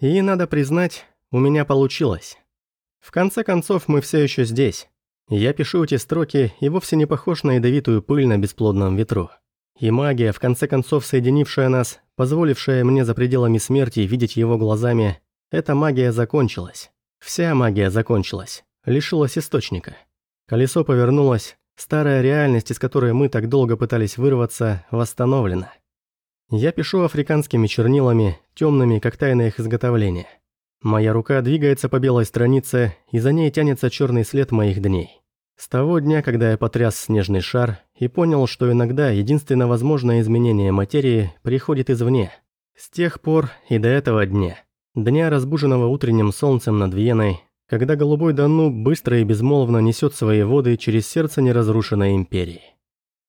И, надо признать, у меня получилось. В конце концов, мы все еще здесь. Я пишу эти строки и вовсе не похож на ядовитую пыль на бесплодном ветру. И магия, в конце концов соединившая нас, позволившая мне за пределами смерти видеть его глазами, эта магия закончилась. Вся магия закончилась, лишилась источника. Колесо повернулось, старая реальность, из которой мы так долго пытались вырваться, восстановлена. Я пишу африканскими чернилами, темными, как тайное их изготовление. Моя рука двигается по белой странице, и за ней тянется черный след моих дней. С того дня, когда я потряс снежный шар и понял, что иногда единственно возможное изменение материи приходит извне. С тех пор и до этого дня, дня, разбуженного утренним солнцем над Веной, когда голубой Дану быстро и безмолвно несет свои воды через сердце неразрушенной империи.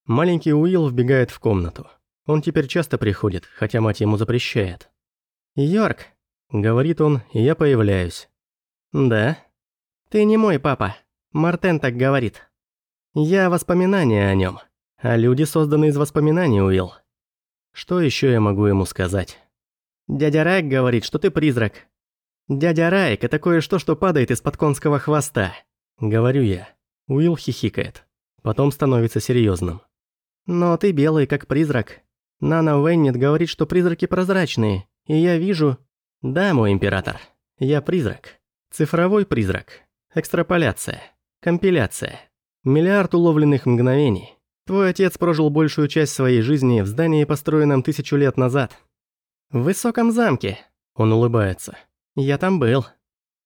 Маленький Уилл вбегает в комнату. Он теперь часто приходит, хотя мать ему запрещает. «Йорк», — говорит он, я появляюсь. «Да?» «Ты не мой папа», Мартен так говорит. Я воспоминания о нем, а люди созданы из воспоминаний, Уилл. Что еще я могу ему сказать? Дядя Райк говорит, что ты призрак. Дядя Райк – это кое-что, что падает из-под конского хвоста. Говорю я. Уилл хихикает. Потом становится серьезным. Но ты белый, как призрак. Нана Уэннет говорит, что призраки прозрачные. И я вижу... Да, мой император. Я призрак. Цифровой призрак. Экстраполяция. Компиляция. Миллиард уловленных мгновений. Твой отец прожил большую часть своей жизни в здании, построенном тысячу лет назад. В высоком замке. Он улыбается. Я там был.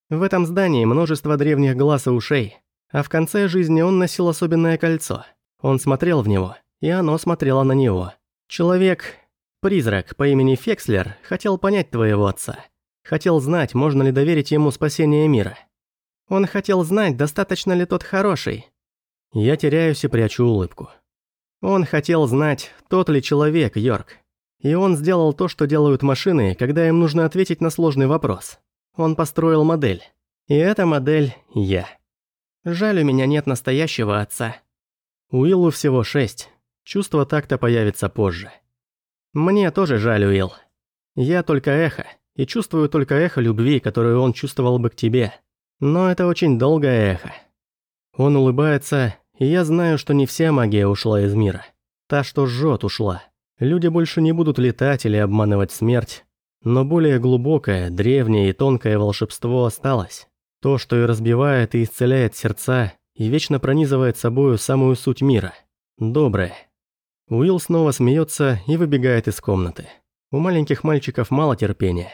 В этом здании множество древних глаз и ушей. А в конце жизни он носил особенное кольцо. Он смотрел в него, и оно смотрело на него. Человек, призрак по имени Фекслер, хотел понять твоего отца. Хотел знать, можно ли доверить ему спасение мира. Он хотел знать, достаточно ли тот хороший. Я теряюсь и прячу улыбку. Он хотел знать, тот ли человек Йорк. И он сделал то, что делают машины, когда им нужно ответить на сложный вопрос. Он построил модель. И эта модель – я. Жаль, у меня нет настоящего отца. Уиллу всего шесть. Чувство так-то появится позже. Мне тоже жаль, Уилл. Я только эхо, и чувствую только эхо любви, которую он чувствовал бы к тебе. Но это очень долгое эхо. Он улыбается, и я знаю, что не вся магия ушла из мира. Та, что жжет, ушла. Люди больше не будут летать или обманывать смерть. Но более глубокое, древнее и тонкое волшебство осталось. То, что и разбивает и исцеляет сердца, и вечно пронизывает собою самую суть мира. Доброе. Уилл снова смеется и выбегает из комнаты. У маленьких мальчиков мало терпения.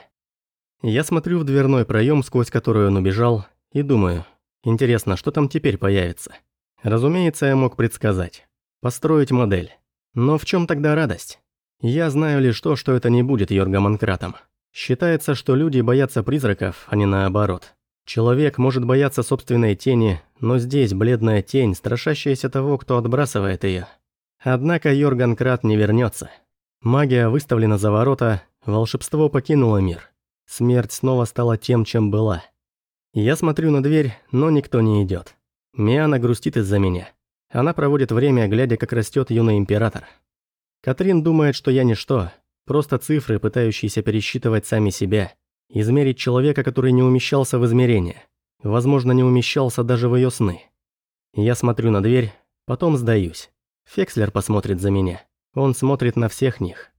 Я смотрю в дверной проем, сквозь который он убежал, и думаю, интересно, что там теперь появится. Разумеется, я мог предсказать. Построить модель. Но в чем тогда радость? Я знаю лишь то, что это не будет Йоргаманкратом. Считается, что люди боятся призраков, а не наоборот. Человек может бояться собственной тени, но здесь бледная тень, страшащаяся того, кто отбрасывает ее. Однако Йорганкрат не вернется. Магия выставлена за ворота, волшебство покинуло мир. Смерть снова стала тем, чем была. Я смотрю на дверь, но никто не идет. Миана грустит из-за меня. Она проводит время, глядя, как растет юный император. Катрин думает, что я ничто, просто цифры, пытающиеся пересчитывать сами себя, измерить человека, который не умещался в измерение, возможно, не умещался даже в ее сны. Я смотрю на дверь, потом сдаюсь. Фекслер посмотрит за меня. Он смотрит на всех них.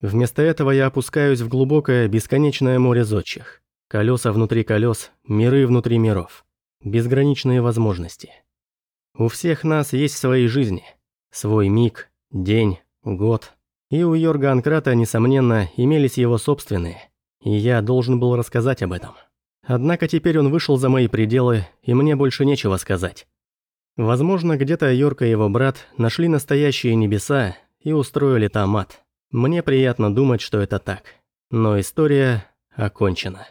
Вместо этого я опускаюсь в глубокое, бесконечное море зодчих. Колеса внутри колес, миры внутри миров. Безграничные возможности. У всех нас есть свои жизни. Свой миг, день, год. И у Йорга Анкрата, несомненно, имелись его собственные. И я должен был рассказать об этом. Однако теперь он вышел за мои пределы, и мне больше нечего сказать. Возможно, где-то Йорк и его брат нашли настоящие небеса и устроили там ад. Мне приятно думать, что это так. Но история окончена.